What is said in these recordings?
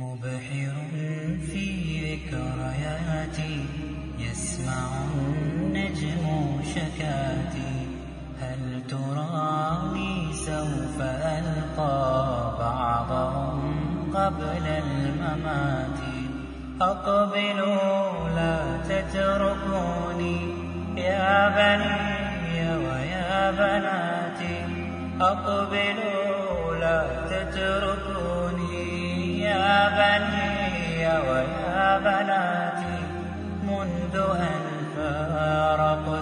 مبحر في ذكرياتي يسمع النجم شكاتي. هل تراني سوف ألقى بعضهم قبل الممات؟ أقبلوا لا تتركوني يا بني ويا بناتي. أقبلوا لا تتركوني. ويا بناتي منذ أن فارقتموني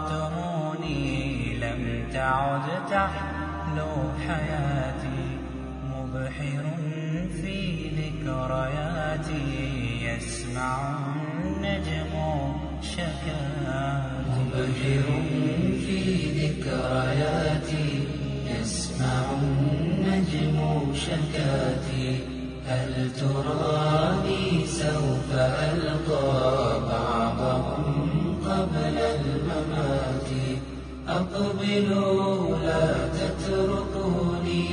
لم تعد تحلو حياتي. مبحر في ذكرياتي يسمع النجم شكاتي. مبهر في ذكرياتي يسمع النجم شكاتي. هل تراني سوف أقبلوا لا تتركوني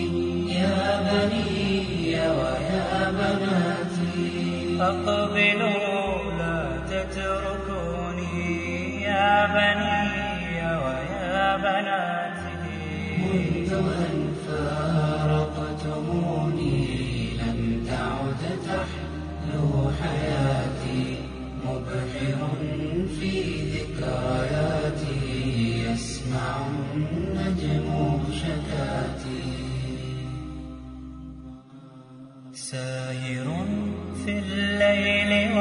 يا بني ويا بناتي. أقبلوا لا تتركوني يا بني ويا بناتي. منذ أن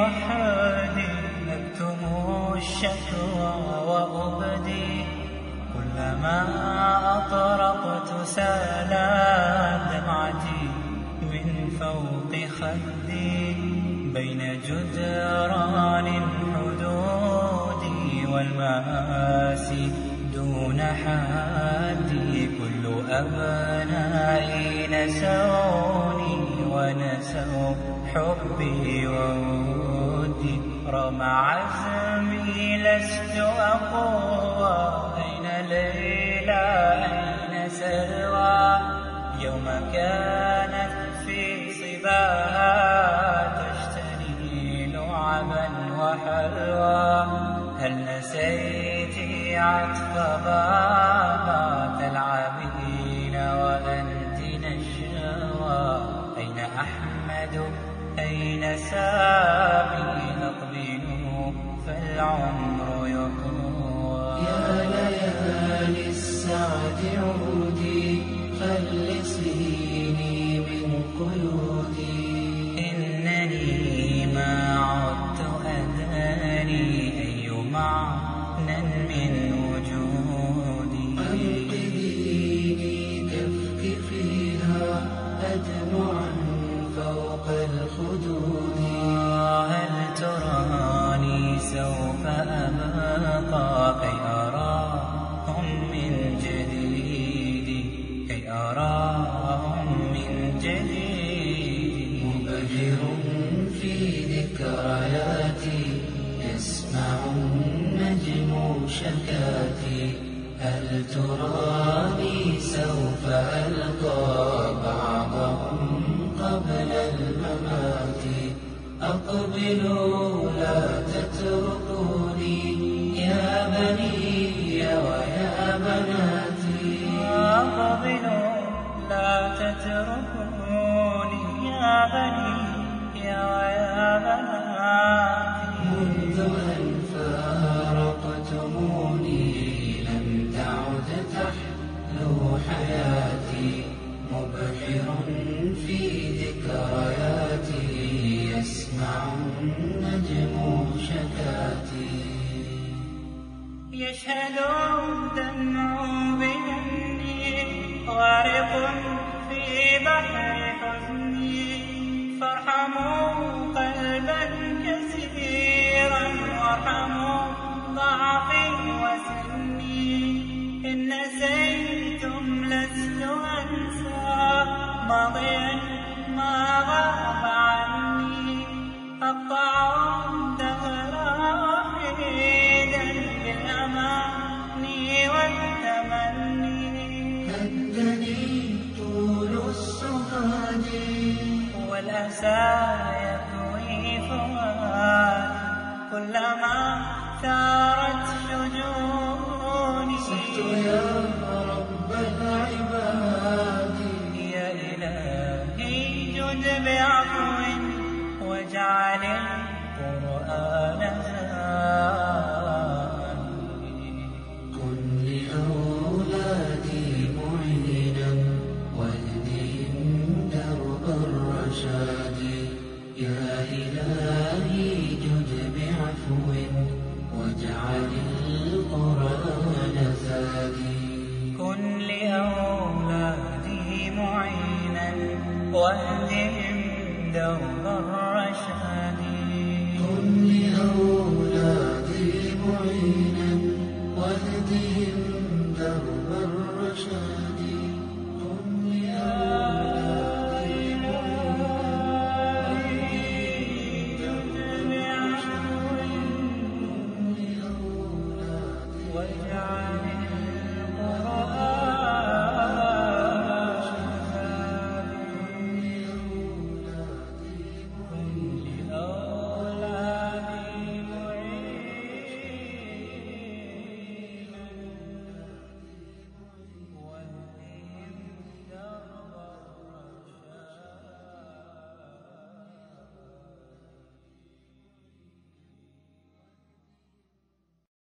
وحادي أكتم الشكوى وأبدي. كلما أطرقت سالت دمعتي من فوق خدي. بين جدران الحدود والمآسي دون حدي كل أبنائي نسوني ونسوا حبي وودي رغم عزمي لست أقوى أين ليلى؟ أين سلوى يوم كانت في صباها تشتري لعبا وحلوى. هل نسيت عطف بابا تلعبين وأنت نشوى أين أحمد؟ أين سامي أقبلوا فالعمر يطوى يا ليالي السعد عودي خلصيني من قيودي. إنني ما عدت أداني أي معنى من وجودي. أنقذيني كفك فيها أدمعا الخدود هل تراني سوف أبقى كي أراهم من جديد؟ كي أراهم من جديد. مبهر في ذكرياتي يسمع النجم شكاتي. هل تراني سوف ألقى بعضهم أقبلوا لا تتركوني يا بني ويا بناتي. أقبلوا لا تتركوني يا بني يا بناتي. منذ أن فارقتموني لم تعد تحلو حياتي مبحر في ذكرياتي يشهد الدمع بأني غارق في بحر حزني فارحموا والأسى يهوي فؤاد كلما ثارت شجوني واجعل القرآن كن لأولادي معينا واهدهم درب الرشاد.